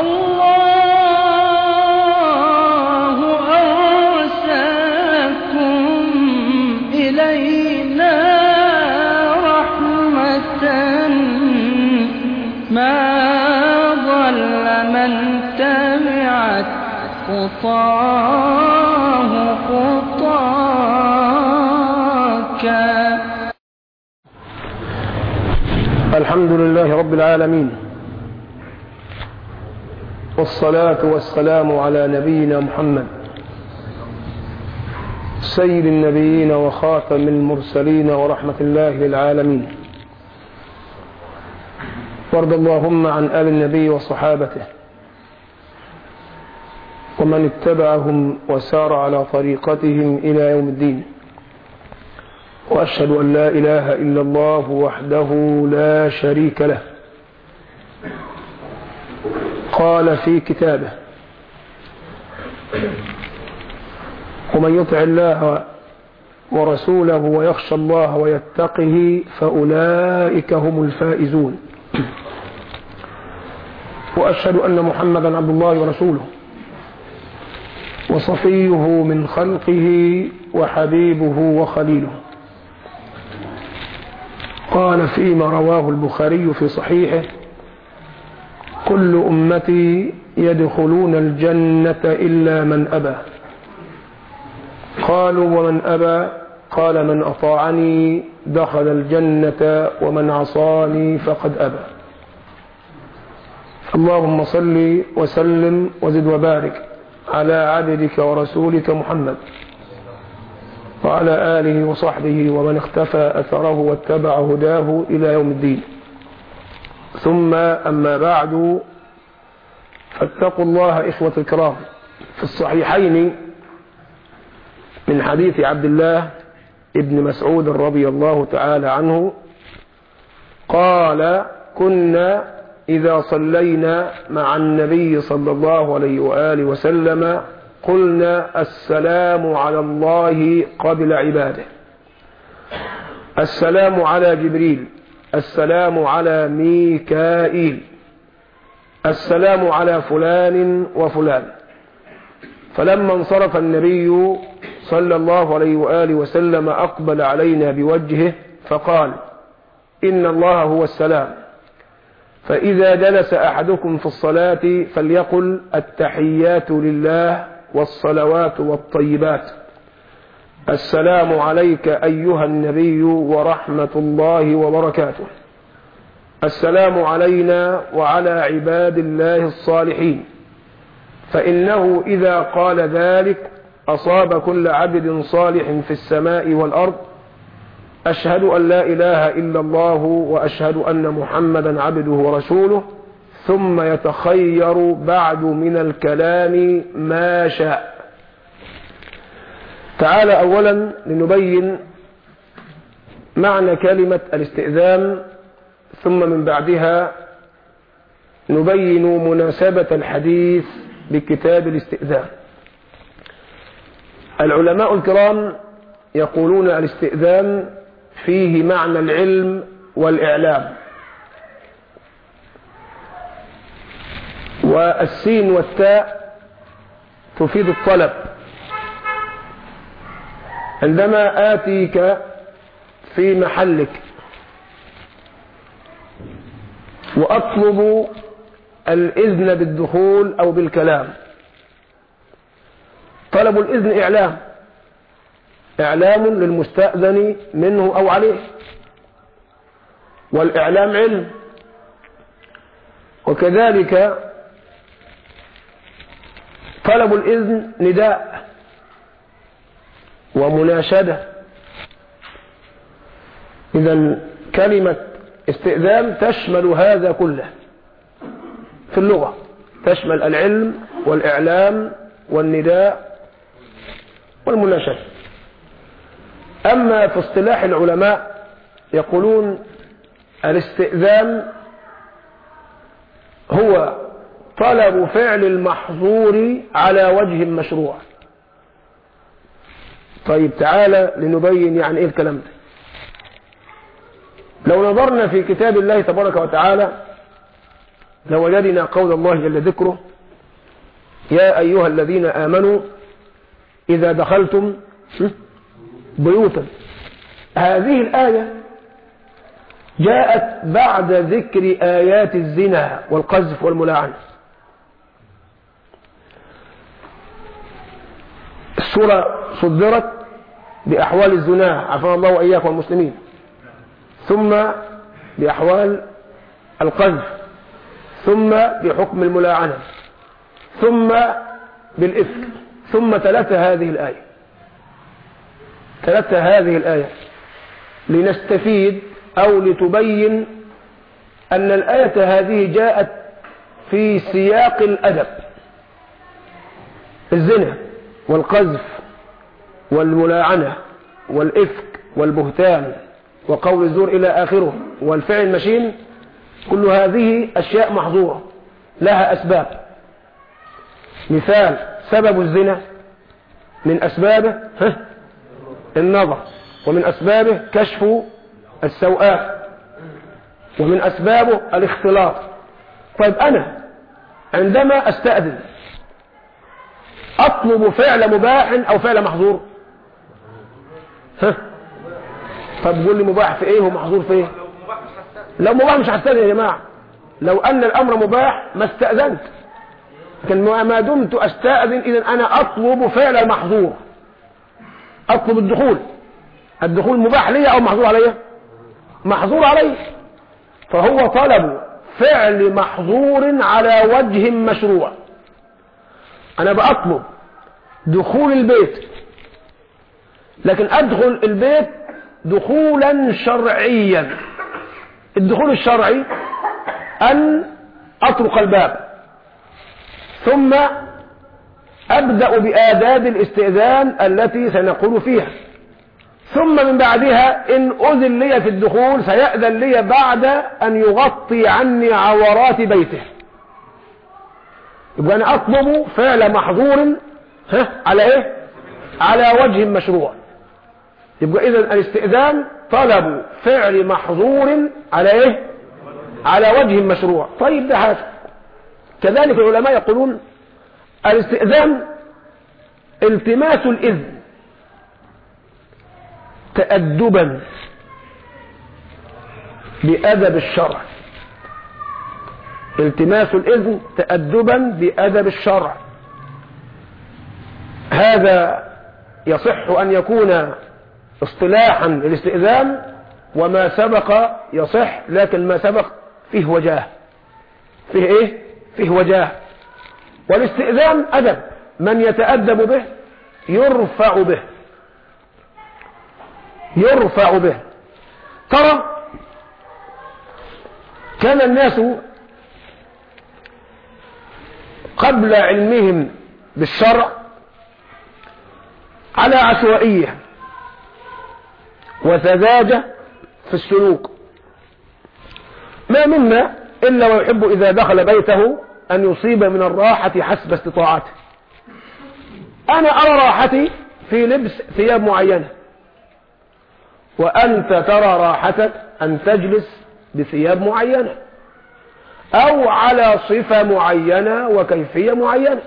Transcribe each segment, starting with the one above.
الله أرسلكم إلينا رحمة ما ضل من تبعت خطاه خطاك. الحمد لله رب العالمين. والصلاة والسلام على نبينا محمد. سيد النبيين وخاتم المرسلين ورحمة الله للعالمين. وارض اللهم عن آل النبي وصحابته. ومن اتبعهم وسار على طريقتهم إلى يوم الدين. وأشهد أن لا إله إلا الله وحده لا شريك له. قال في كتابه. ومن يطع الله ورسوله ويخشى الله ويتقه فأولئك هم الفائزون. وأشهد أن محمدا عبد الله ورسوله. وصفيه من خلقه وحبيبه وخليله. قال فيما رواه البخاري في صحيحه كل أمتي يدخلون الجنة إلا من أبى. قالوا ومن أبى؟ قال من أطاعني دخل الجنة ومن عصاني فقد أبى. اللهم صل وسلم وزد وبارك على عبدك ورسولك محمد وعلى آله وصحبه ومن اختفى أثره واتبع هداه إلى يوم الدين. ثم أما بعد فاتقوا الله إخوة الكرام. في الصحيحين من حديث عبد الله ابن مسعود رضي الله تعالى عنه قال كنا إذا صلينا مع النبي صلى الله عليه وآله وسلم قلنا السلام على الله قبل عباده. السلام على جبريل. السلام على ميكائيل. السلام على فلان وفلان. فلما انصرف النبي صلى الله عليه وآله وسلم أقبل علينا بوجهه فقال إن الله هو السلام. فإذا جلس أحدكم في الصلاة فليقل التحيات لله والصلوات والطيبات. السلام عليك أيها النبي ورحمة الله وبركاته. السلام علينا وعلى عباد الله الصالحين. فإنه إذا قال ذلك أصاب كل عبد صالح في السماء والأرض. أشهد أن لا إله إلا الله وأشهد أن محمدا عبده ورسوله. ثم يتخير بعد من الكلام ما شاء. تعالى أولا لنبين معنى كلمة الاستئذان ثم من بعدها نبين مناسبة الحديث بكتاب الاستئذان. العلماء الكرام يقولون الاستئذان فيه معنى العلم والإعلام. والسين والتاء تفيد الطلب. عندما آتيك في محلك وأطلب الإذن بالدخول أو بالكلام. طلب الإذن إعلام. إعلام للمستأذن منه أو عليه. والإعلام علم. وكذلك طلب الإذن نداء. ومناشدة. إذا كلمة استئذان تشمل هذا كله. في اللغة تشمل العلم والإعلام والنداء والمناشدة. أما في اصطلاح العلماء يقولون الاستئذان هو طلب فعل المحظور على وجه مشروع. طيب تعالى لنبين يعني إيه الكلام ده. لو نظرنا في كتاب الله تبارك وتعالى لوجدنا قول الله جل ذكره يا أيها الذين آمنوا إذا دخلتم بيوتا. هذه الآية جاءت بعد ذكر آيات الزنا والقذف والملاعنة. السورة صدرت بأحوال الزنا عفوا الله وإياكم المسلمين. ثم بأحوال القذف. ثم بحكم الملاعنة. ثم بالإفك. ثم تلت هذه الآية. تلت هذه الآية. لنستفيد أو لتبين أن الآية هذه جاءت في سياق الأدب. الزنا. والقذف والملاعنة والإفك والبهتان وقول الزور إلى آخره والفعل المشين كل هذه أشياء محظورة لها أسباب. مثال سبب الزنا من أسبابه النظر ومن أسبابه كشف السوءات ومن أسبابه الاختلاط. طيب أنا عندما أستأذن أطلب فعل مباح أو فعل محظور. ها؟ طب قول لي مباح في إيه ومحظور في إيه؟ لو مباح مش هستأذن يا جماعة. لو أن الأمر مباح ما استأذنت. لكن ما دمت أستأذن إذا أنا أطلب فعل محظور. أطلب الدخول. الدخول مباح لي أو محظور علي محظور علي. فهو طلب فعل محظور على وجه مشروع. أنا بأطلب دخول البيت. لكن أدخل البيت دخولا شرعيا. الدخول الشرعي أن أطرق الباب. ثم أبدأ بآداب الاستئذان التي سنقول فيها. ثم من بعدها إن أذن لي في الدخول سيأذن لي بعد أن يغطي عني عورات بيته. يبقى أنا أطلب فعل محظور ها على إيه؟ على وجه مشروع. يبقى إذا الاستئذان طلب فعل محظور على إيه؟ على وجه مشروع. طيب ده حاجة كذلك العلماء يقولون الاستئذان التماس الإذن تأدبا بأدب الشرع. التماس الإذن تأدبا بأدب الشرع. هذا يصح أن يكون اصطلاحا الاستئذان وما سبق يصح لكن ما سبق فيه وجاه. فيه إيه؟ فيه وجاه. والاستئذان أدب. من يتأدب به؟ يرفع به. يرفع به. ترى كان الناس قبل علمهم بالشرع على عشوائية وسذاجة في السلوك. ما منا إلا ويحب إذا دخل بيته أن يصيب من الراحة حسب استطاعته. أنا أرى راحتي في لبس ثياب معينة. وأنت ترى راحتك أن تجلس بثياب معينة. أو على صفة معينة وكيفية معينة.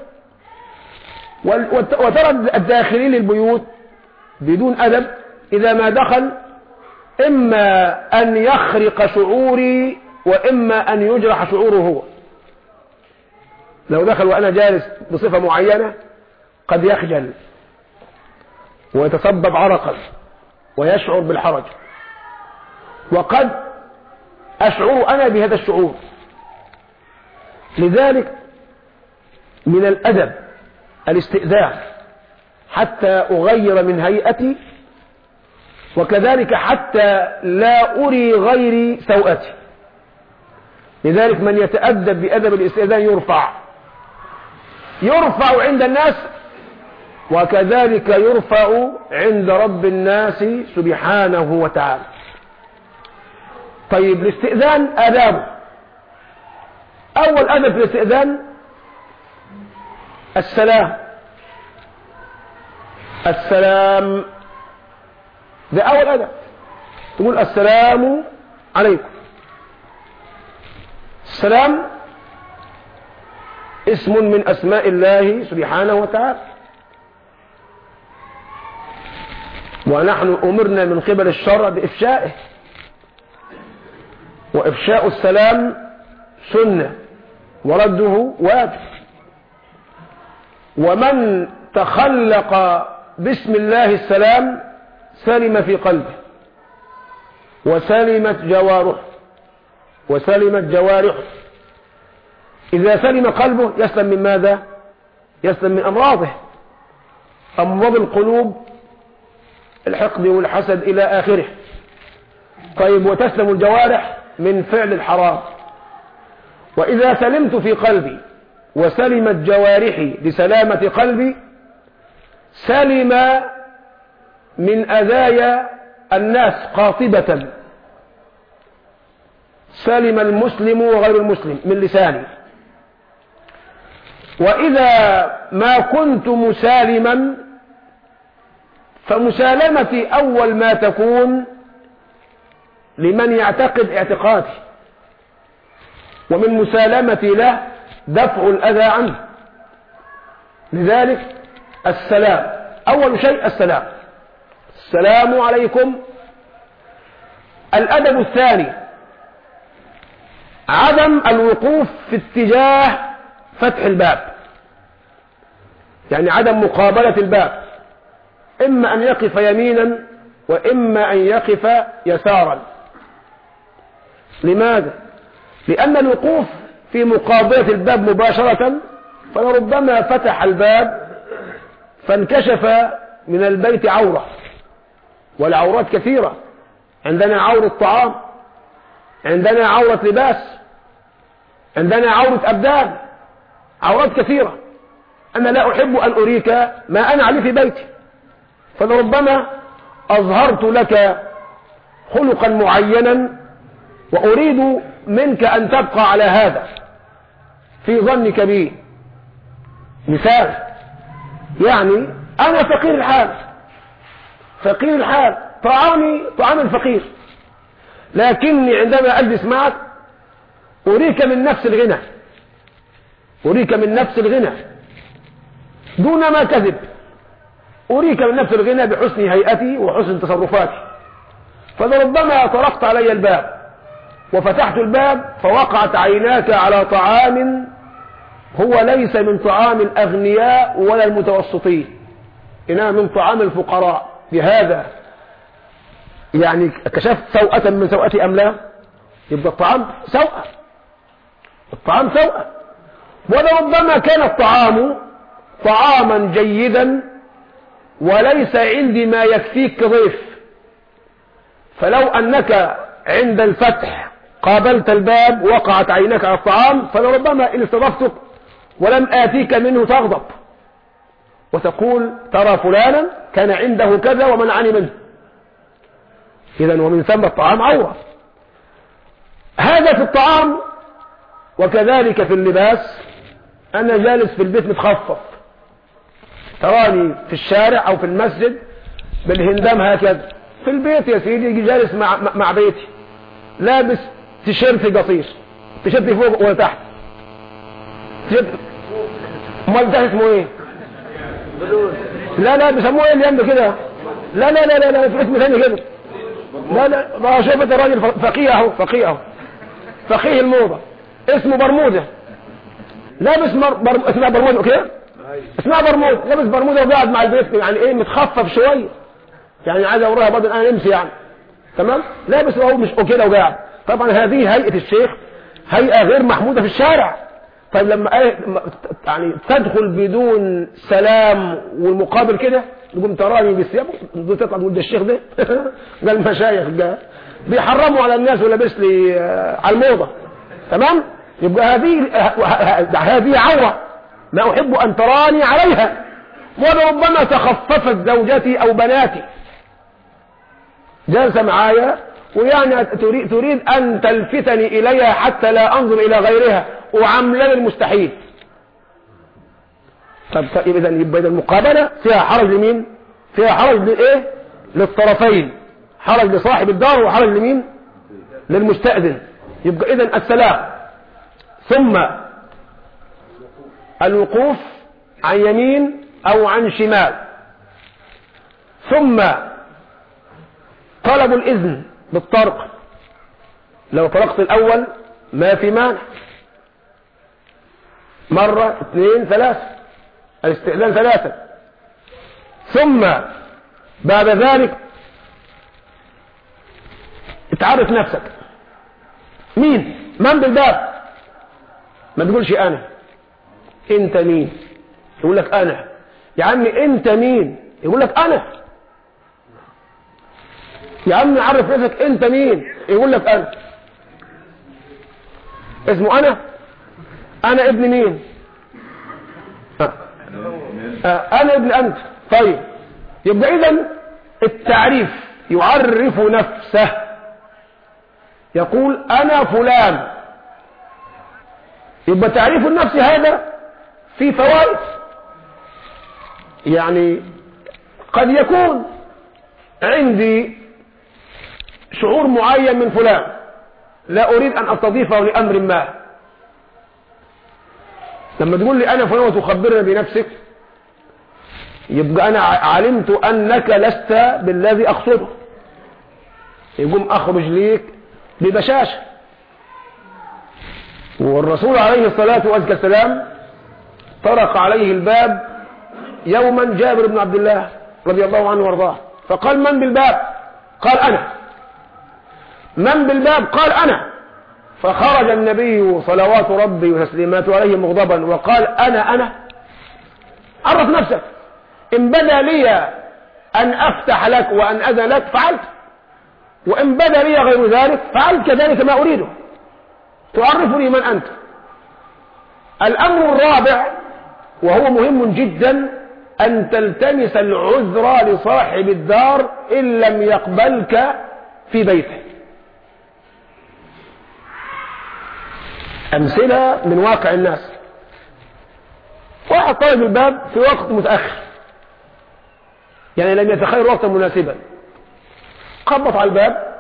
وترى الداخلين للبيوت بدون أدب. إذا ما دخل إما أن يخرق شعوري وإما أن يجرح شعوره هو. لو دخل وأنا جالس بصفة معينة قد يخجل ويتسبب عرقا ويشعر بالحرج. وقد أشعر أنا بهذا الشعور. لذلك من الأدب الاستئذان حتى أغير من هيئتي وكذلك حتى لا أري غيري سوءتي. لذلك من يتأدب بأدب الاستئذان يرفع. يرفع عند الناس وكذلك يرفع عند رب الناس سبحانه وتعالى. طيب الاستئذان آدابه أول أدب الاستئذان السلام. السلام. ده أول أدب. تقول السلام عليكم. السلام اسم من أسماء الله سبحانه وتعالى. ونحن أمرنا من قبل الشرع بإفشائه. وإفشاء السلام سنة. ورده واجب ومن تخلق بسم الله السلام سلم في قلبه وسلمت جوارحه وسلمت جوارحه. إذا سلم قلبه يسلم من ماذا؟ يسلم من أمراضه. أمراض القلوب الحقد والحسد إلى آخره. طيب وتسلم الجوارح من فعل الحرام. وإذا سلمت في قلبي وسلمت جوارحي لسلامة قلبي سلم من أذايا الناس قاطبة. سلم المسلم وغير المسلم من لساني. وإذا ما كنت مسالما فمسالمتي أول ما تكون لمن يعتقد اعتقادي. ومن مسالمتي له دفع الأذى عنه. لذلك السلام أول شيء السلام. السلام عليكم. الأدب الثاني عدم الوقوف في اتجاه فتح الباب. يعني عدم مقابلة الباب. إما أن يقف يمينا وإما أن يقف يسارا. لماذا؟ لأن الوقوف في مقابلة الباب مباشرة فلربما فتح الباب فانكشف من البيت عورة والعورات كثيرة. عندنا عورة طعام عندنا عورة لباس عندنا عورة أبدان عورات كثيرة. أنا لا أحب أن أريك ما أنا عليه في بيتي فلربما أظهرت لك خلقا معينا وأريد منك أن تبقى على هذا. في ظنك بي مثال. يعني أنا فقير الحال. فقير الحال. طعامي طعام الفقير. لكني عندما أجلس معك أريك من نفس الغنى. أريك من نفس الغنى. دون ما كذب أريك من نفس الغنى بحسن هيئتي وحسن تصرفاتي. فلربما طرقت علي الباب. وفتحت الباب فوقعت عيناك على طعام هو ليس من طعام الأغنياء ولا المتوسطين إنما من طعام الفقراء. لهذا يعني كشفت سوءة من سوءتي أم لا؟ يبقى الطعام سوءة الطعام سوءة ولربما كان الطعام طعاما جيدا وليس عندي ما يكفيك كضيف. فلو أنك عند الفتح قابلت الباب وقعت عينك على الطعام فلربما إن استضفتك ولم آتيك منه تغضب وتقول ترى فلانا كان عنده كذا ومنعني منه. إذا ومن ثم الطعام عورة. هذا في الطعام وكذلك في اللباس أنا جالس في البيت متخفف. تراني في الشارع أو في المسجد بالهندام هكذا. في البيت يا سيدي جالس مع, مع بيتي. لابس تيشيرت قصير تيشيرت فوق ولا تحت تيشيرت أمال ده اسمه إيه؟ لا لا بيسموه إيه اللي جنب كده؟ لا لا لا لا لا في اسم ثاني كده. لا لا ما شوفت الراجل فقيه أهو فقيه أهو. فقيه الموضة. اسمه برموده لابس مر... بر... اسمها برموده كده اسمها برموده لابس برموده وقاعد مع البيت يعني إيه متخفف شوية يعني عايز اوريها برضه أنا نمشي يعني. تمام؟ لابس وهو مش كده وقاعد طبعا هذه هيئة الشيخ هيئة غير محمودة في الشارع. طيب لما يعني تدخل بدون سلام والمقابل كده تقوم تراني بالثياب تطلع تقول ده الشيخ ده. ده المشايخ ده. بيحرموا على الناس ولابس لي على الموضة. تمام؟ يبقى هذه هذه عورة. ما أحب أن تراني عليها. ولربما تخففت زوجتي أو بناتي. جالسه معايا. ويعني تريد, أن تلفتني إليها حتى لا أنظر إلى غيرها. وعملا المستحيل. طب إذا يبقى المقابلة فيها حرج لمين؟ فيها حرج لإيه؟ للطرفين. حرج لصاحب الدار وحرج لمين؟ للمستأذن. يبقى إذا السلام ثم الوقوف عن يمين أو عن شمال. ثم طلب الإذن. بالطرق. لو طرقت الأول ما في مانع. مرة اثنين ثلاثة. الاستئذان ثلاثة. ثم بعد ذلك اتعرف نفسك. مين؟ من بالباب؟ ما تقولش أنا. أنت مين؟ يقول لك أنا. يا عمي أنت مين؟ يقول لك أنا. يا عم عرف نفسك انت مين؟ يقول لك أنا. اسمه أنا؟ أنا ابن مين؟ آه. أنا ابن أنت. طيب. يبقى اذا التعريف يعرف نفسه. يقول أنا فلان. يبقى تعريف النفس هذا في فوائد. يعني قد يكون عندي شعور معين من فلان. لا أريد أن أستضيفه لأمر ما. لما تقول لي أنا فلان وتخبرني بنفسك يبقى أنا علمت أنك لست بالذي أقصده. يقوم أخرج ليك ببشاشة. والرسول عليه الصلاة والسلام طرق عليه الباب يوما جابر بن عبد الله رضي الله عنه وارضاه. فقال من بالباب؟ قال أنا. من بالباب؟ قال أنا. فخرج النبي صلوات ربي وتسليماته عليه مغضبا وقال أنا أنا. عرف نفسك. إن بدا لي أن أفتح لك وأن أذن لك فعلت. وإن بدا لي غير ذلك فعلت كذلك ما أريده. تعرفني من أنت. الأمر الرابع وهو مهم جدا أن تلتمس العذر لصاحب الدار إن لم يقبلك في بيته. أمثلة من واقع الناس. واحد طالب الباب في وقت متأخر. يعني لم يتخير وقتا مناسبا. خبط على الباب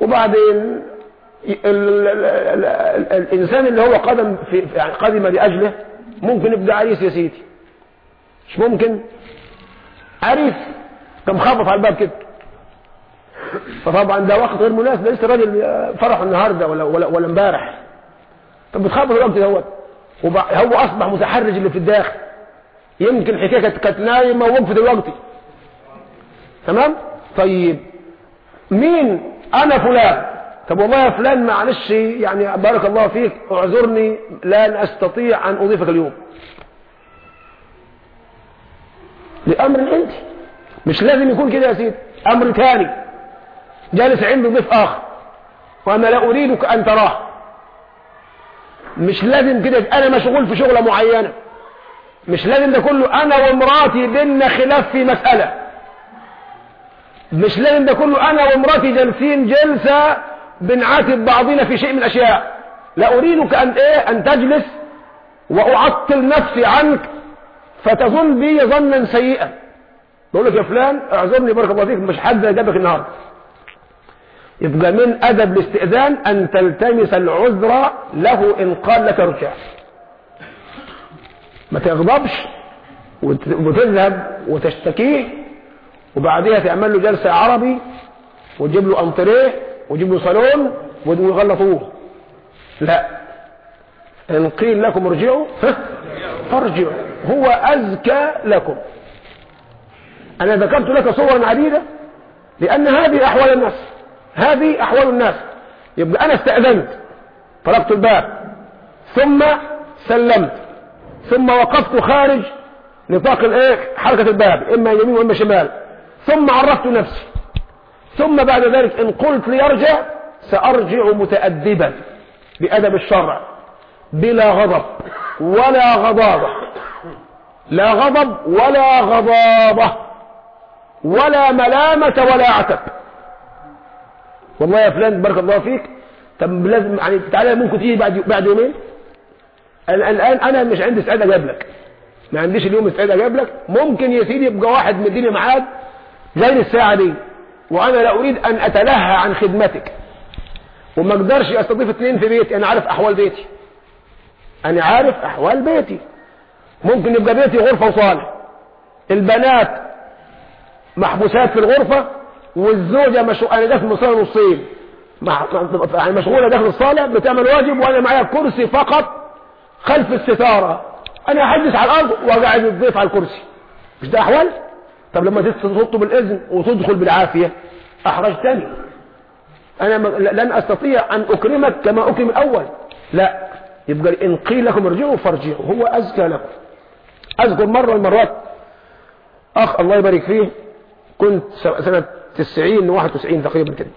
وبعدين ال ال ال ال الإنسان اللي هو قدم في يعني قدم لأجله ممكن يبقى عريس يا سيدي. مش ممكن. عريس كم خبط على الباب كده. فطبعا ده وقت غير مناسب لسه الراجل فرح النهارده ولا ولا ولا امبارح. طب بتخبط الوقت دوت. هو أصبح متحرج اللي في الداخل. يمكن الحكاية كانت نايمة ووقفت الوقت تمام؟ طيب. مين؟ أنا فلان. طب والله يا فلان معلش يعني بارك الله فيك اعذرني لن أستطيع أن أضيفك اليوم. لأمر انت مش لازم يكون كده يا سيدي. أمر ثاني جالس عنده ضيف آخر. وأنا لا أريدك أن تراه. مش لازم كده أنا مشغول في شغلة معينة. مش لازم ده كله أنا ومراتي بينا خلاف في مسألة. مش لازم ده كله أنا ومراتي جالسين جلسة بنعاتب بعضنا في شيء من الأشياء. لا أريدك أن إيه؟ أن تجلس وأعطل نفسي عنك فتظن بي ظنا سيئا. بقول لك يا فلان اعذرني بارك الله فيك مش حد جابك النهارده. يبقى من أدب الاستئذان أن تلتمس العذر له إن قال لك ارجع. ما تغضبش وتذهب وتشتكيه وبعدها تعمل له جلسة عربي وتجيب له أنطريه وتجيب له صالون ويغلطوه لا. إن قيل لكم ارجعوا فارجعوا. هو أزكى لكم. أنا ذكرت لك صورا عديدة لأن هذه أحوال الناس. هذه أحوال الناس. يبقى أنا استأذنت طرقت الباب. ثم سلمت. ثم وقفت خارج نطاق الايه حركة الباب إما يمين وإما شمال. ثم عرفت نفسي. ثم بعد ذلك إن قلت ليرجع سأرجع متادبا بأدب الشرع. بلا غضب ولا غضاضه لا غضب ولا غضاضه ولا ملامة ولا عتب. والله يا فلان بارك الله فيك. طب لازم يعني تعالى ممكن تيجي بعد بعد يومين. الآن أنا مش عندي استعداد أجيب لك. ما عنديش اليوم استعداد أجيب لك. ممكن يا سيدي يبقى واحد مديني ميعاد غير الساعة دي وأنا لا أريد أن أتلهى عن خدمتك. وما أقدرش أستضيف اثنين في بيتي أنا عارف أحوال بيتي. أنا عارف أحوال بيتي. ممكن يبقى بيتي غرفة وصالة. البنات محبوسات في الغرفة والزوجة مش... أنا داخل الصالة نصين. يعني مشغولة داخل الصالة بتعمل واجب وأنا معايا كرسي فقط خلف الستارة. أنا أحدث على الأرض وقاعد الضيف على الكرسي. مش ده أحوال؟ طب لما تطلب الإذن وتدخل بالعافية احرجتني أنا م... لن أستطيع أن أكرمك كما أكرم الأول. لا يبقى إن قيل لكم ارجعوا فارجعوا هو أزكى لكم. أذكر مرة المرات أخ الله يبارك فيه كنت سنة 90 91 تقريبا كده.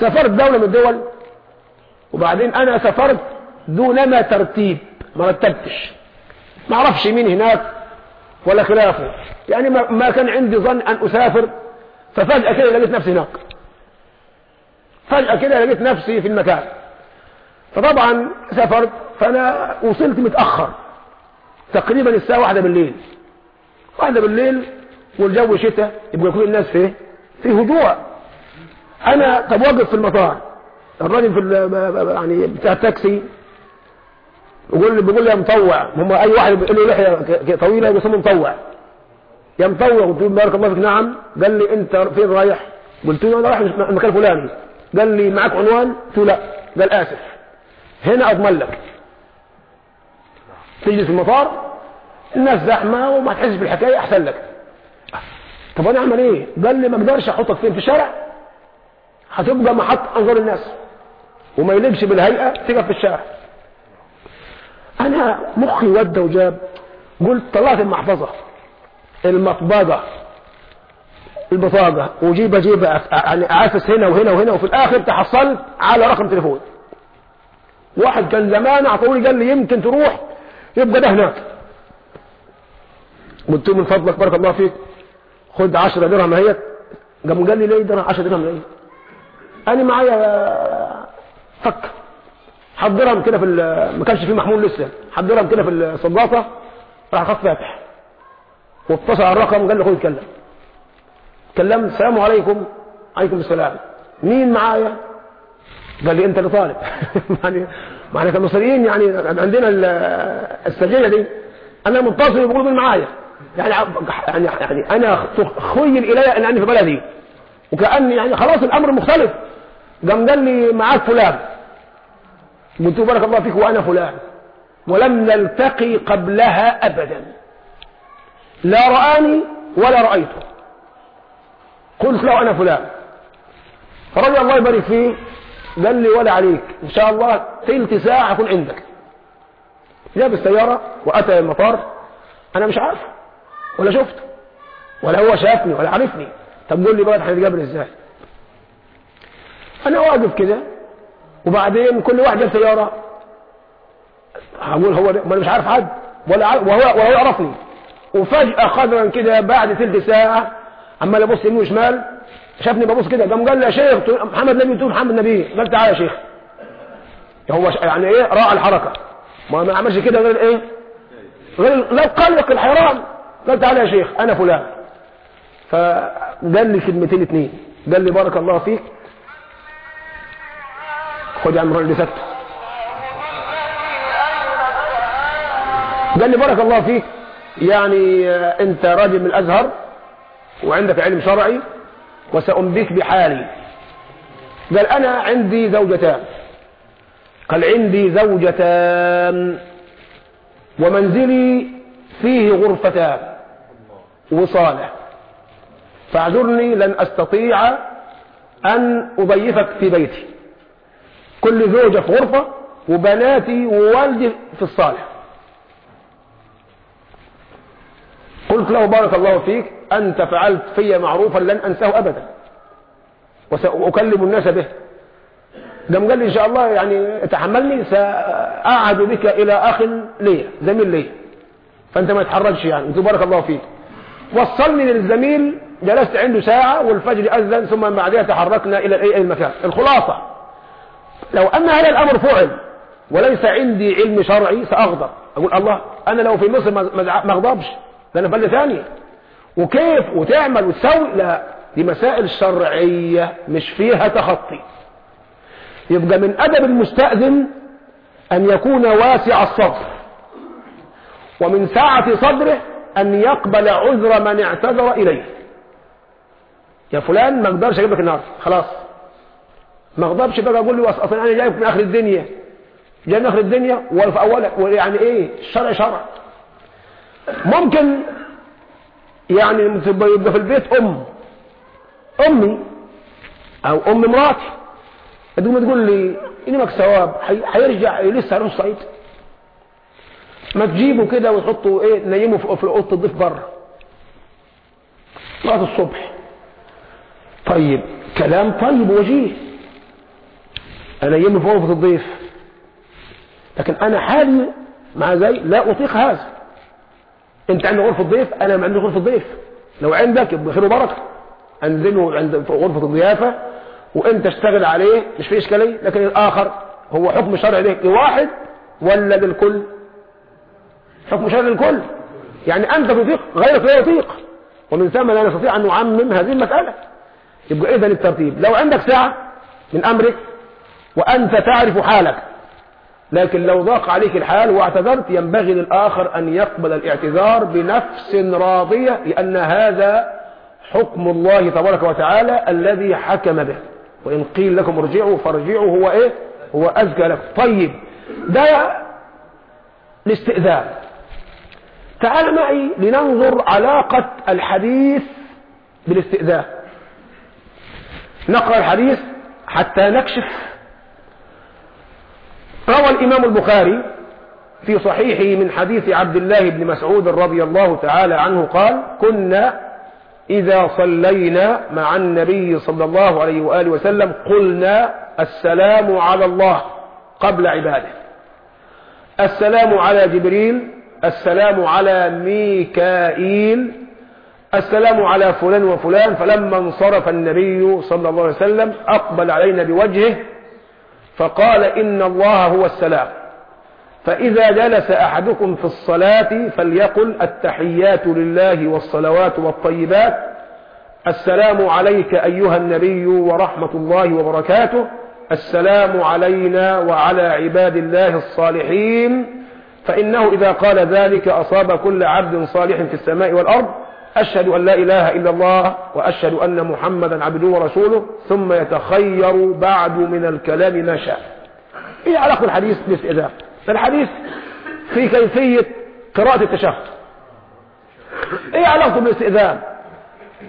سافرت دولة من الدول وبعدين أنا سافرت دونما ترتيب ما رتبتش. ما أعرفش مين هناك ولا خلافه. يعني ما, ما كان عندي ظن أن أسافر ففجأة كده لقيت نفسي هناك. فجأة كده لقيت نفسي في المكان. فطبعا سافرت فأنا وصلت متأخر. تقريبا الساعة واحدة بالليل. واحدة بالليل والجو شتاء يبقى كل الناس فيه. في هدوء. أنا طب واقف في المطار. الراجل في يعني بتاع التاكسي يقول لي بيقول لي يا مطوع. هم أي واحد بيقول له لحية طويلة يسموه مطوع. يا مطوع قلت له بارك الله فيك. نعم. قال لي أنت فين رايح؟ قلت له أنا رايح المكان الفلاني. قال لي معاك عنوان؟ قلت له لا. قال آسف. هنا أضمن لك. تجلس في المطار. الناس زحمة وما تحسش بالحكاية أحسن لك. طب أنا أعمل إيه؟ قال لي ما أقدرش أحطك فين في الشارع. هتبقى محط أنظار الناس. وما يليقش بالهيئة تقف في الشارع. أنا مخي ود وجاب. قلت طلعت المحفظة. المطبقة. البطاقه وجيب أجيب يعني اعافس هنا وهنا وهنا. وفي الآخر تحصلت على رقم تليفون. واحد كان زمان أعطوني قال لي يمكن تروح يبقى ده هناك. قلت له من فضلك بارك الله فيك. خد 10 درهم اهيت قام قال لي ليه درهم؟ 10 درهم ليه؟ أنا معايا فك. حضرهم كده في ما كانش فيه محمول لسه. حضرهم كده في الصداقه راح خط فاتح. واتصل على الرقم قال له خد اتكلم. كلمت السلام عليكم. عليكم السلام. مين معايا؟ قال لي انت اللي طالب. يعني ما إحنا كمصريين يعني عندنا السجيه دي. أنا متصل مين معايا. يعني يعني يعني أنا خيل الي أن أنا في بلدي. وكأني يعني خلاص الأمر مختلف. قام قال لي معاك فلان. قلت بارك الله فيك وأنا فلان. ولم نلتقي قبلها ابدا. لا رآني ولا رأيته. قلت له أنا فلان. فرضي الله يبارك فيه قال لي ولا عليك. إن شاء الله تلت ساعة أكون عندك. جاب السيارة وأتى المطار. أنا مش عارف. ولا شفته. ولا هو شافني ولا عرفني. طب قول لي بقى هنتقابل إزاي؟ أنا واقف كده وبعدين كل واحد جاب سيارة هقول هو ما أنا مش عارف حد. ولا وهو وهو يعرفني. وفجأة قدرا كده بعد ثلث ساعة عمال ابص يمين وشمال شافني ببص كده قام قال لي يا شيخ محمد نبي تقول محمد نبي. قال تعالى يا شيخ. هو يعني إيه؟ رأى الحركة. ما ما عملش كده غير إيه؟ غير لو قلق الحيران. قال تعالى يا شيخ أنا فلان. فقال لي كلمتين اتنين. قال لي بارك الله فيك. خد يا عم اللي سكت قال لي بارك الله فيك. يعني أنت راجل من الأزهر وعندك علم شرعي وسأنبيك بحالي. قال أنا عندي زوجتان. قال عندي زوجتان. ومنزلي فيه غرفتان. وصالة فاعذرني لن أستطيع أن اضيفك في بيتي. كل زوجة في غرفة وبناتي ووالدي في الصالح. قلت له بارك الله فيك أنت فعلت في معروفا لن أنساه أبدا. وسأكلم الناس به. قام قال لي إن شاء الله يعني تحملني سأعد بك إلى أخ لي زميل لي. فأنت ما تحرجش يعني. قلت بارك الله فيك. وصلني للزميل جلست عنده ساعة والفجر أذن ثم بعدها تحركنا إلى المكان الخلاصة. لو أن هذا الأمر فعل وليس عندي علم شرعي سأغضب. أقول الله أنا لو في مصر ما أغضبش. ده أنا بلد ثانية. وكيف وتعمل وتسوي؟ لا دي مسائل شرعية مش فيها تخطي. يبقى من أدب المستأذن أن يكون واسع الصدر. ومن سعة صدره أن يقبل عذر من اعتذر إليه. يا فلان ما أقدرش أجيب لك النهارده خلاص. ما أقدرش بقى أقول له أصلا أنا جايك من آخر الدنيا. جاي من آخر الدنيا وفي اولها يعني إيه؟ الشرع شرع. ممكن يعني يبقى في البيت أم. أمي أو أم مراتي تقوم تقول لي انمك ثواب. هيرجع لسه هيروح الصعيد. ما تجيبه كده وتحطه إيه نيمه في أوضة الضيف بره. بعد الصبح. طيب كلام طيب وجيه أنا يمه في غرفه الضيف. لكن أنا حالي مع زي لا أطيق هذا. أنت عندك غرفة ضيف أنا ما عندي غرفة ضيف لو عندك يبقى خير وبركة. أنزله عند في غرفة الضيافة وأنت اشتغل عليه مش في إشكالية لكن الآخر هو حكم شرعي ليه لواحد ولا للكل حكم شرعي للكل يعني أنت تطيق غيرك لا يطيق. ومن ثم لا نستطيع أن نعمم هذه المسألة. يبقى اذا الترتيب. لو عندك ساعة من أمرك وأنت تعرف حالك لكن لو ضاق عليك الحال واعتذرت ينبغي للآخر أن يقبل الاعتذار بنفس راضية لأن هذا حكم الله تبارك وتعالى الذي حكم به. وإن قيل لكم ارجعوا فارجعوا هو إيه؟ هو أزكى لكم. طيب ده الاستئذان. تعال معي لننظر علاقة الحديث بالاستئذان. نقرأ الحديث حتى نكشف. روى الإمام البخاري في صحيحه من حديث عبد الله بن مسعود رضي الله تعالى عنه قال كنا إذا صلينا مع النبي صلى الله عليه وآله وسلم قلنا السلام على الله قبل عباده. السلام على جبريل السلام على ميكائيل السلام على فلان وفلان فلما انصرف النبي صلى الله عليه وسلم أقبل علينا بوجهه فقال إن الله هو السلام. فإذا جلس أحدكم في الصلاة فليقل التحيات لله والصلوات والطيبات السلام عليك أيها النبي ورحمة الله وبركاته السلام علينا وعلى عباد الله الصالحين. فإنه إذا قال ذلك أصاب كل عبد صالح في السماء والأرض أشهد أن لا إله إلا الله وأشهد أن محمدا عبده ورسوله ثم يتخير بعد من الكلام ما شاء. إيه علاقة الحديث بالاستئذان الحديث في كيفية قراءة التشهد. إيه علاقته بالاستئذان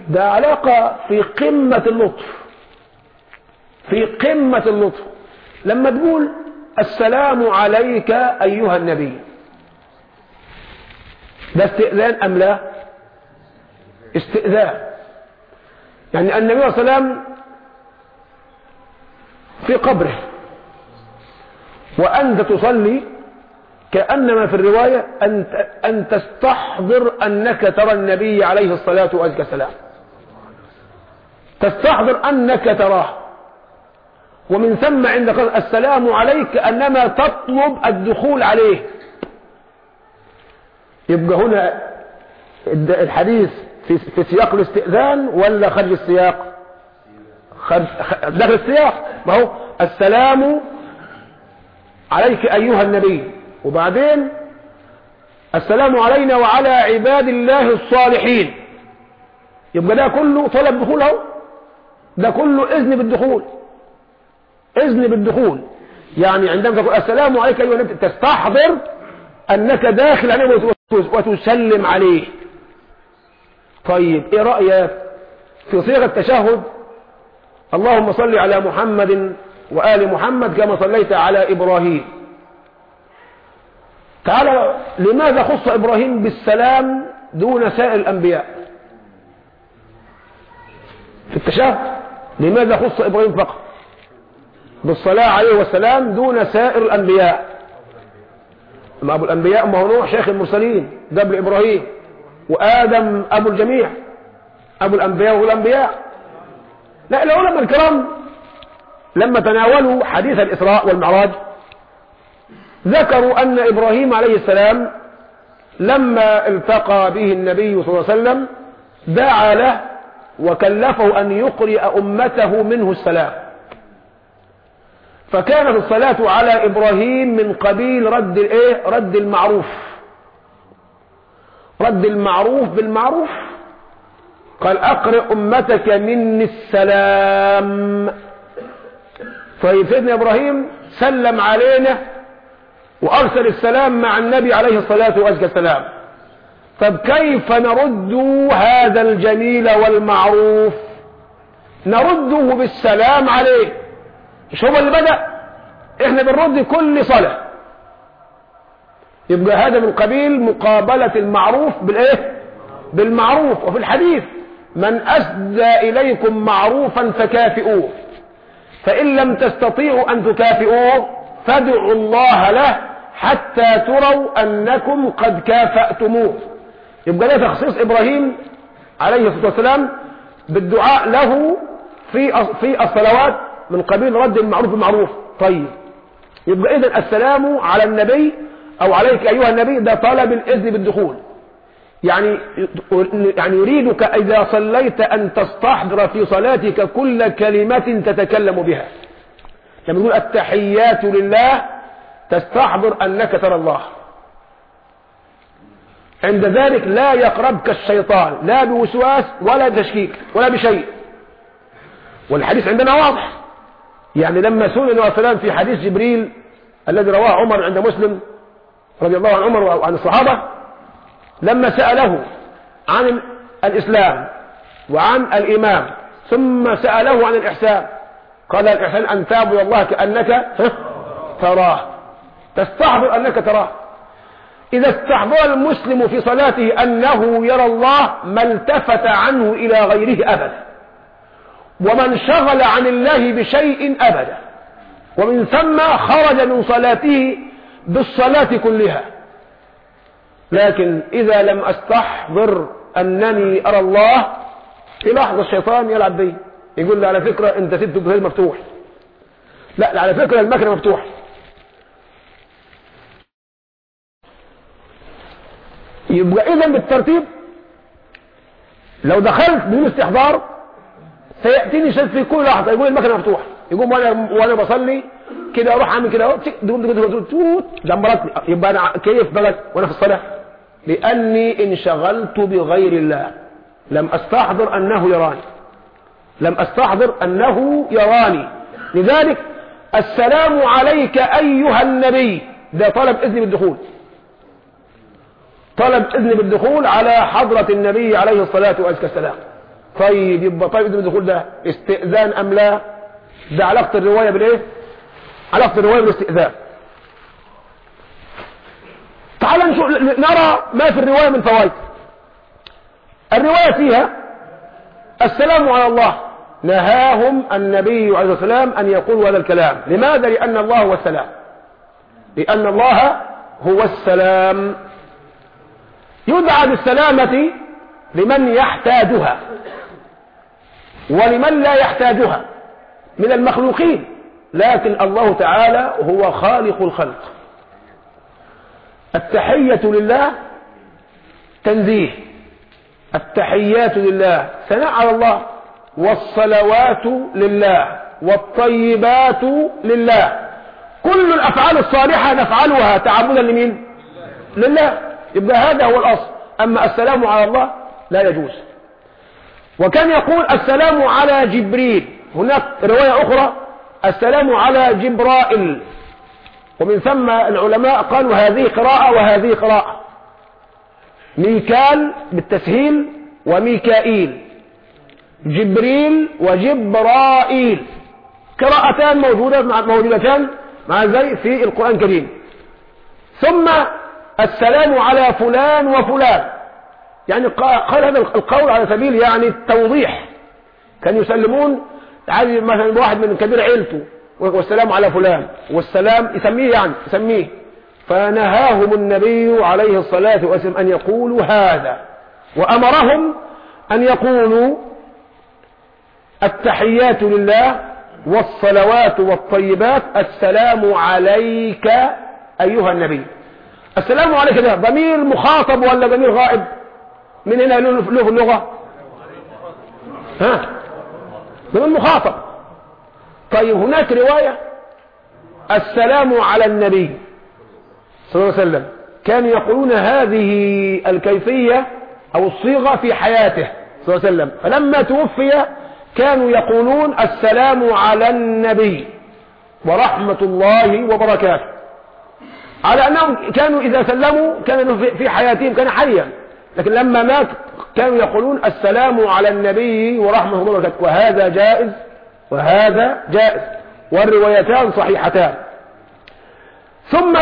ده علاقة في قمة اللطف. في قمة اللطف. لما تقول السلام عليك أيها النبي. ده استئذان أم لا؟ استئذان. يعني النبي صلى الله عليه وسلم في قبره وأنت تصلي كأنما في الرواية أن أن تستحضر أنك ترى النبي عليه الصلاة والسلام. تستحضر أنك تراه. ومن ثم عند السلام عليك أنما تطلب الدخول عليه. يبقى هنا الحديث في, في سياق الاستئذان ولا خارج السياق؟ خارج داخل السياق. ما هو السلام عليك أيها النبي. وبعدين السلام علينا وعلى عباد الله الصالحين. يبقى ده كله طلب دخول اهو ده كله إذن بالدخول. إذن بالدخول. يعني عندما تقول السلام عليك أيها النبي تستحضر أنك داخل عليه وتسلم عليه. طيب إيه رأيك في صيغة التشهد؟ اللهم صل على محمد وآل محمد كما صليت على إبراهيم. تعالى لماذا خص إبراهيم بالسلام دون سائر الأنبياء؟ في التشهد. لماذا خص إبراهيم فقط؟ بالصلاة عليه والسلام دون سائر الأنبياء. ما أبو الأنبياء ما هو نوح شيخ المرسلين قبل إبراهيم وآدم أبو الجميع. أبو الأنبياء والأنبياء لا العلماء الكرام. لما تناولوا حديث الإسراء والمعراج ذكروا أن إبراهيم عليه السلام لما التقى به النبي صلى الله عليه وسلم دعا له وكلفه أن يقرئ أمته منه السلام. فكانت الصلاة على إبراهيم من قبيل رد الإيه؟ رد المعروف. رد المعروف بالمعروف. قال أقرئ أمتك مني السلام. طيب سيدنا إبراهيم سلم علينا وأرسل السلام مع النبي عليه الصلاة والسلام. طب كيف نرد هذا الجميل والمعروف؟ نرده بالسلام عليه. مش هو اللي بدأ؟ إحنا بنرد كل صلاة يبقى هذا من قبيل مقابلة المعروف بالإيه؟ بالمعروف. وفي الحديث من أسدى إليكم معروفا فكافئوه. فإن لم تستطيعوا أن تكافئوه فادعوا الله له حتى تروا أنكم قد كافأتموه. يبقى ده تخصيص إبراهيم عليه الصلاة والسلام بالدعاء له في في الصلوات من قبيل رد المعروف بالمعروف. طيب. يبقى إذن السلام على النبي أو عليك أيها النبي ده طلب الإذن بالدخول. يعني يعني يريدك إذا صليت أن تستحضر في صلاتك كل كلمة تتكلم بها. لما يقول التحيات لله تستحضر أنك ترى الله. عند ذلك لا يقربك الشيطان لا بوسواس ولا بتشكيك ولا بشيء. والحديث عندنا واضح. يعني لما سئل صلى في حديث جبريل الذي رواه عمر عند مسلم رضي الله عن عمر وعن الصحابة لما سأله عن الإسلام وعن الإمام ثم سأله عن الإحسان قال الإحسان أن تعبد الله كأنك تراه. تستحضر أنك تراه. إذا استحضر المسلم في صلاته أنه يرى الله ما التفت عنه إلى غيره أبدا. ومن شغل عن الله بشيء أبدا ومن ثم خرج من صلاته بالصلاة كلها. لكن إذا لم أستحضر أنني أرى الله في لحظة الشيطان يلعب بي يقول لي على فكرة أنت سبت الجهاز مفتوح لا على فكرة المكنة مفتوح. يبقى إذا بالترتيب لو دخلت بدون استحضار سيأتيني شيء في كل لحظة يقول المكنة مفتوحة. يقوم وأنا وأنا بصلي كده أروح أعمل كده اهو توت دمرتني يبقى أنا كيف بقى وأنا في الصلاة؟ لأني انشغلت بغير الله. لم أستحضر أنه يراني. لم أستحضر أنه يراني. لذلك السلام عليك أيها النبي. ده طلب إذن بالدخول. طلب إذن بالدخول على حضرة النبي عليه الصلاة والسلام. طيب يبقى طيب اذن بالدخول ده استئذان أم لا؟ ده علاقة الرواية بالإيه؟ علاقة الرواية بالاستئذان. تعال نشوف نرى ما في الرواية من فوائد. الرواية فيها السلام على الله. نهاهم النبي عليه والسلام أن يقولوا هذا الكلام. لماذا؟ لأن الله هو السلام. لأن الله هو السلام. يدعى بالسلامة لمن يحتاجها. ولمن لا يحتاجها من المخلوقين لكن الله تعالى هو خالق الخلق. التحية لله تنزيه. التحيات لله ثناء على الله والصلوات لله والطيبات لله. كل الأفعال الصالحة نفعلها تعبدا لمين؟ لله. يبقى هذا هو الأصل. أما السلام على الله لا يجوز. وكان يقول السلام على جبريل. هناك رواية أخرى السلام على جبرائيل. ومن ثم العلماء قالوا هذه قراءة وهذه قراءة. ميكال بالتسهيل وميكائيل. جبريل وجبرائيل. قراءتان موجودتان مع زي في القرآن الكريم. ثم السلام على فلان وفلان. يعني قال هذا القول على سبيل يعني التوضيح. كان يسلمون عادي مثلا واحد من كبير عيلته والسلام على فلان والسلام يسميه يعني يسميه. فنهاهم النبي عليه الصلاة والسلام أن يقولوا هذا وأمرهم أن يقولوا التحيات لله والصلوات والطيبات السلام عليك أيها النبي. السلام عليك ده ضمير مخاطب ولا ضمير غائب؟ من هنا له اللغة ها؟ ضمير مخاطب طيب هناك رواية السلام على النبي صلى الله عليه وسلم. كانوا يقولون هذه الكيفية أو الصيغة في حياته صلى الله عليه وسلم. فلما توفي كانوا يقولون السلام على النبي ورحمة الله وبركاته. على أنهم كانوا إذا سلموا كانوا في حياتهم كان حيا. لكن لما مات كانوا يقولون السلام على النبي ورحمة الله وبركاته. وهذا جائز وهذا جائز. والروايتان صحيحتان. ثم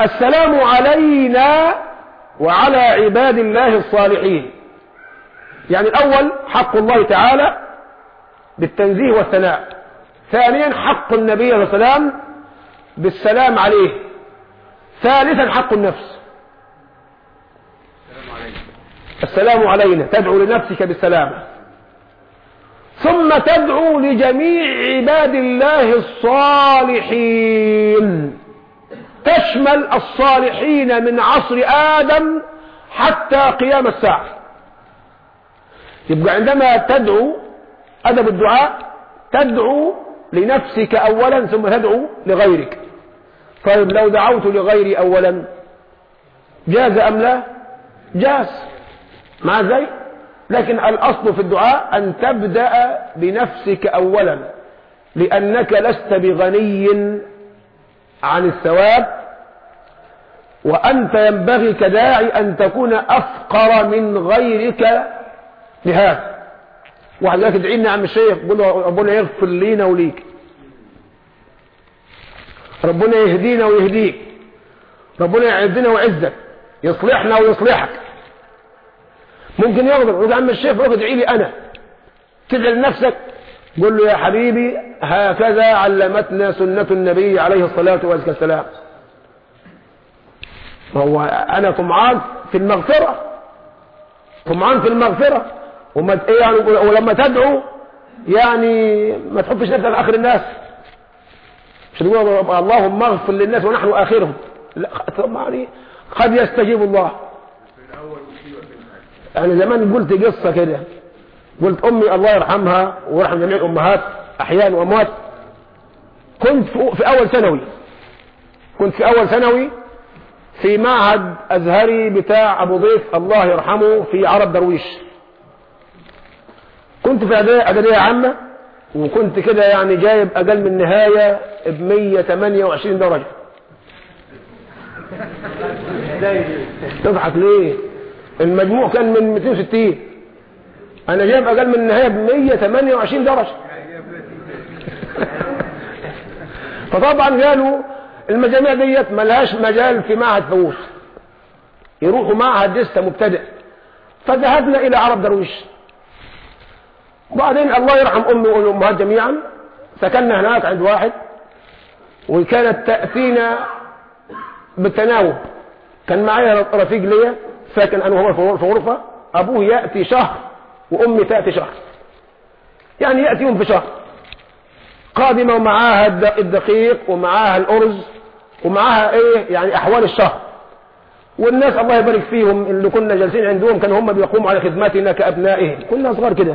السلام علينا وعلى عباد الله الصالحين. يعني الأول حق الله تعالى بالتنزيه والثناء. ثانيا حق النبي عليه السلام بالسلام عليه. ثالثا حق النفس. السلام علينا تدعو لنفسك بالسلامة ثم تدعو لجميع عباد الله الصالحين. تشمل الصالحين من عصر آدم حتى قيام الساعة. يبقى عندما تدعو أدب الدعاء تدعو لنفسك أولا ثم تدعو لغيرك. طيب لو دعوت لغيري أولا جاز أم لا؟ جاز. مع ذلك لكن الأصل في الدعاء أن تبدأ بنفسك أولا لأنك لست بغني عن الثواب وأنت ينبغي كداعي أن تكون أفقر من غيرك لهذا واحد لك ادعي لنا عم الشيخ ربنا يغفر لينا وليك. ربنا يهدينا ويهديك. ربنا يعزنا ويعزك. يصلحنا ويصلحك. ممكن يغضب. يقول عم الشيخ روح ادعي لي أنا. تدعي لنفسك. قل له يا حبيبي هكذا علمتنا سنة النبي عليه الصلاة والسلام. فهو أنا طمعان في المغفرة. طمعان في المغفرة. وما يعني ولما تدعو يعني ما تحطش نفسك آخر الناس. مش تقول اللهم اغفر للناس ونحن آخرهم. لا يعني قد يستجيب الله. يعني زمان قلت قصة كده. قلت أمي الله يرحمها ويرحم جميع الامهات احياء وأموات. كنت في أول ثانوي. كنت في أول ثانوي في معهد أزهري بتاع أبو ضيف الله يرحمه في عرب درويش. كنت في اعداديه عامة وكنت كده يعني جايب أقل من النهايه ب 128 درجة. تضحك ليه؟ المجموع كان من 260 أنا جايب أقل من النهاية ب 128 درجة. فطبعا قالوا المجاميع ديت ملهاش مجال في معهد فوز يروحوا معهد لسه مبتدئ. فذهبنا إلى عرب درويش. وبعدين الله يرحم أمي والامهات جميعا. سكننا هناك عند واحد. وكانت تأتينا بالتناوب. كان معايا رفيق ليا. ساكن أنا وهو في غرفة أبوه يأتي شهر وأمي تأتي شهر. يعني يأتي يوم في شهر. قادمة ومعاها الدقيق ومعاها الأرز ومعاها إيه؟ يعني أحوال الشهر. والناس الله يبارك فيهم اللي كنا جالسين عندهم كانوا هم بيقوموا على خدمتنا كأبنائهم. كنا صغار كده.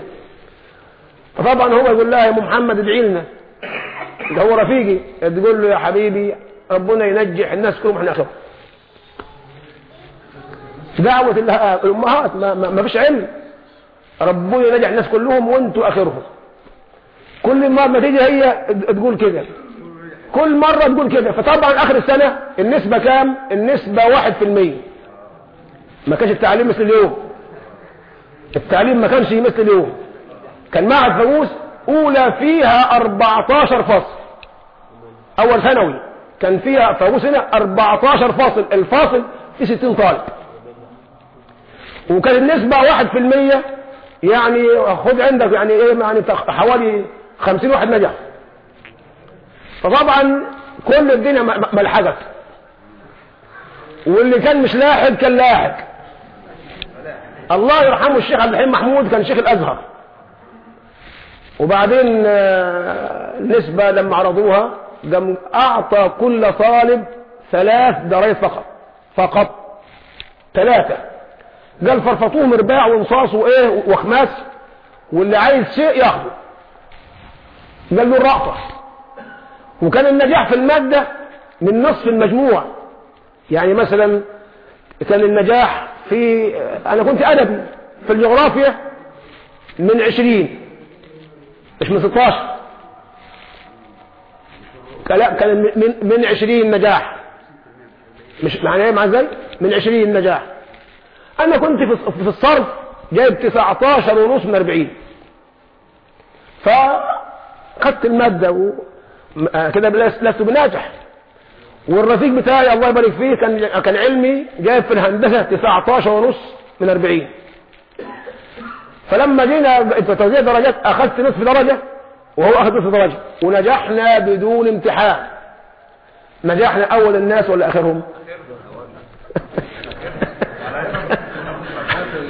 فطبعا هو يقول لها يا أم محمد ادعي لنا. ده هو رفيقي. تقول له يا حبيبي ربنا ينجح الناس كلهم إحنا اخرهم دعوة الأمهات ما, ما, فيش علم. ربنا ينجح الناس كلهم وانتوا آخرهم. كل ما تيجي هي تقول كده. كل مرة تقول كده. فطبعا آخر السنة النسبة كام؟ النسبة واحد في المية. ما كانش التعليم مثل اليوم. التعليم ما كانش مثل اليوم. كان معهد فوز أولى فيها 14 فصل أول ثانوي كان فيها فوز هنا 14 فصل الفاصل في 60 طالب. وكان النسبة واحد في المية يعني خد عندك يعني إيه يعني حوالي 50 واحد نجح. فطبعا كل الدنيا ملحقت واللي كان مش لاحق كان لاحق. الله يرحمه الشيخ عبد الحليم محمود كان شيخ الأزهر. وبعدين نسبة لما عرضوها قام أعطى كل طالب ثلاث درايات فقط. فقط. ثلاثة. قال فرفطوهم رباع ونصاص وايه وخماس واللي عايز شيء ياخده. قال له الرأفة. وكان النجاح في المادة من نصف المجموع. يعني مثلا كان النجاح في أنا كنت أدبي في الجغرافيا من عشرين. مش من 16 كلا- كان من من 20 نجاح. مش معناه إيه مع إزاي من 20 نجاح. أنا كنت في الصرف جايب 19 ونص من 40 فخدت المادة و... آه كده لست بناجح. والرفيق بتاعي الله يبارك فيه كان كان علمي جايب في الهندسة 19 ونص من 40 فلما جينا في توزيع درجات أخذت نصف درجة وهو أخذ نصف درجة. ونجحنا بدون امتحان. نجحنا أول الناس ولا آخرهم؟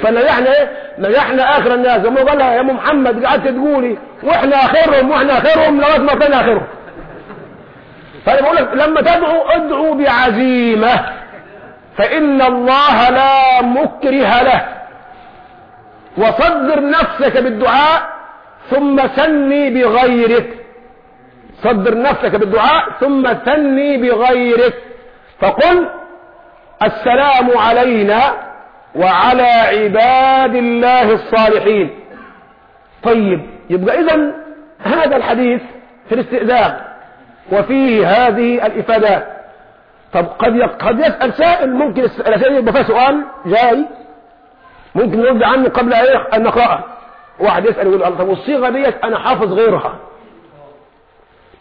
فنجحنا إيه؟ نجحنا آخر الناس. لما قال يا أم محمد قعدت تقولي وإحنا آخرهم وإحنا آخرهم لغاية ما كان آخرهم. فأنا بقول لك لما تدعو ادعو بعزيمة فإن الله لا مكره له. وصدر نفسك بالدعاء ثم ثني بغيرك. صدر نفسك بالدعاء ثم ثني بغيرك. فقل السلام علينا وعلى عباد الله الصالحين. طيب يبقى اذا هذا الحديث في الاستئذان وفيه هذه الإفادات. طب قد قد يسأل سائل ممكن الاسئله يبقى فيها سؤال جاي ممكن نرد عنه قبل أن نقرأه. واحد يسأل يقول الله طب والصيغة ديت أنا حافظ غيرها.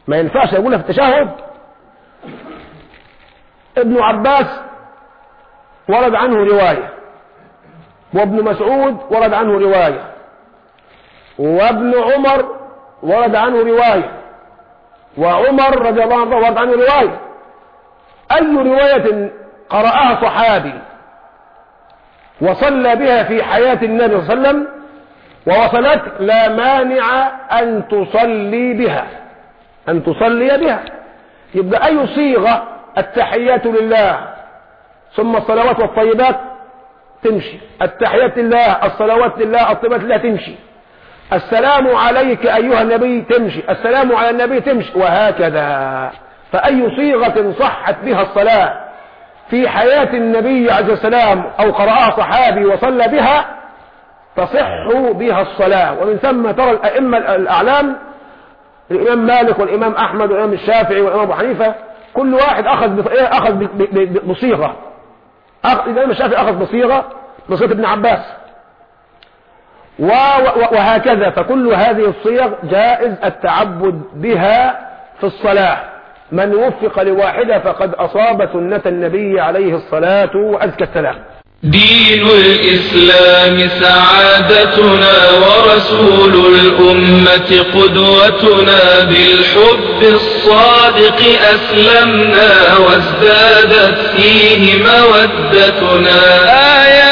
ما ينفعش يقولها في التشهد. ابن عباس ورد عنه رواية. وابن مسعود ورد عنه رواية. وابن عمر ورد عنه رواية. وعمر رضي الله عنه ورد عنه رواية. أي رواية قرأها صحابي وصلى بها في حياة النبي صلى الله عليه وسلم ووصلت لا مانع أن تصلي بها. أن تصلي بها. يبقى أي صيغة التحيات لله ثم الصلوات والطيبات تمشي. التحيات لله الصلوات لله الطيبات لله تمشي. السلام عليك أيها النبي تمشي. السلام على النبي تمشي. وهكذا. فأي صيغة صحت بها الصلاة في حياة النبي عليه السلام أو قرأها صحابي وصلى بها تصح بها الصلاة. ومن ثم ترى الأئمة الأعلام الإمام مالك والإمام أحمد والإمام الشافعي والإمام أبو حنيفة كل واحد أخذ إيه؟ بصيغة. الإمام الشافعي أخذ بصيغة بصيغة ابن عباس. وهكذا فكل هذه الصيغ جائز التعبد بها في الصلاة. من وفق لواحدة فقد أصاب سنة النبي عليه الصلاة وأزكى السلام. دين الإسلام سعادتنا ورسول الأمة قدوتنا بالحب الصادق أسلمنا وازدادت فيه مودتنا. آيات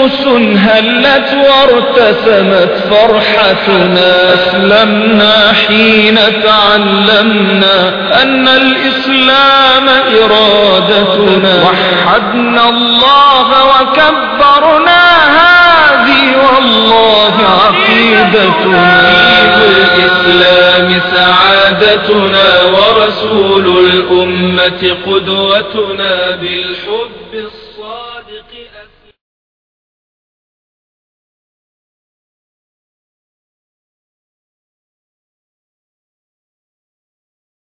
شموس هلت وارتسمت فرحتنا. أسلمنا حين تعلمنا أن الإسلام إرادتنا. وحدنا الله وكبرنا هذه والله عقيدتنا. الإسلام سعادتنا ورسول الأمة قدوتنا بالحب.